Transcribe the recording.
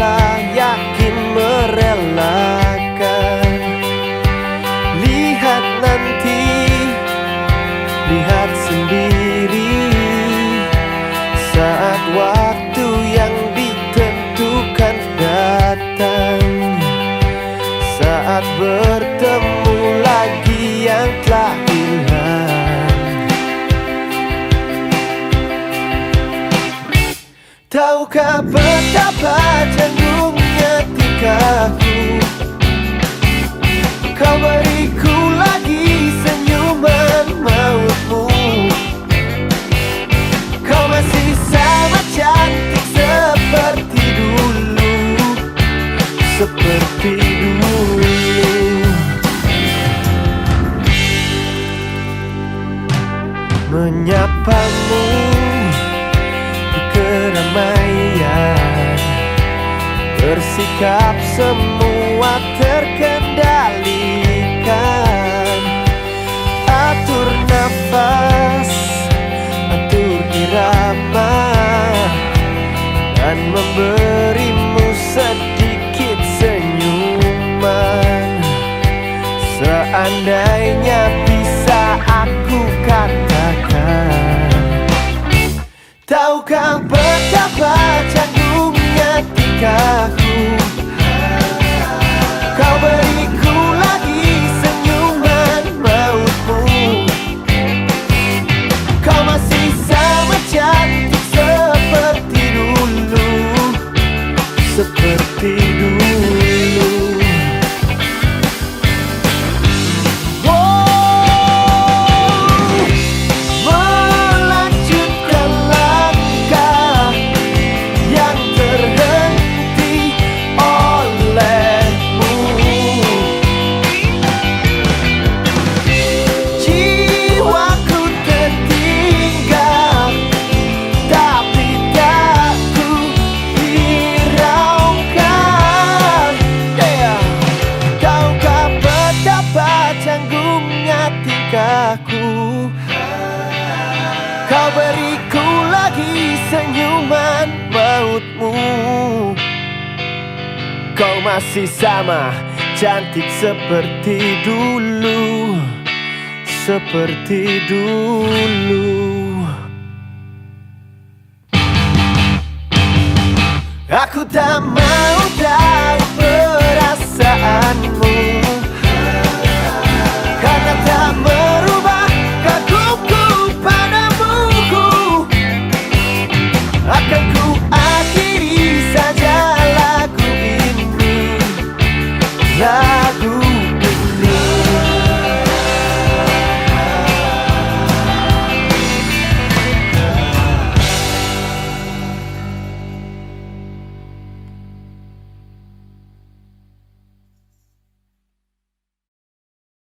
yakin merelakan. Tahukah betapa janggungnya tingkahku? Kau beriku lagi senyuman mautmu. Kau masih sama cantik seperti dulu. Seperti dulu. Menyapamu Bersikap semua terkendalikan. Atur nafas, atur irama Dan memberimu sedikit senyuman. Seandainya bisa aku katakan Tahukah betapa canggungnya tingkahku Kau masih sama cantik seperti dulu Seperti dulu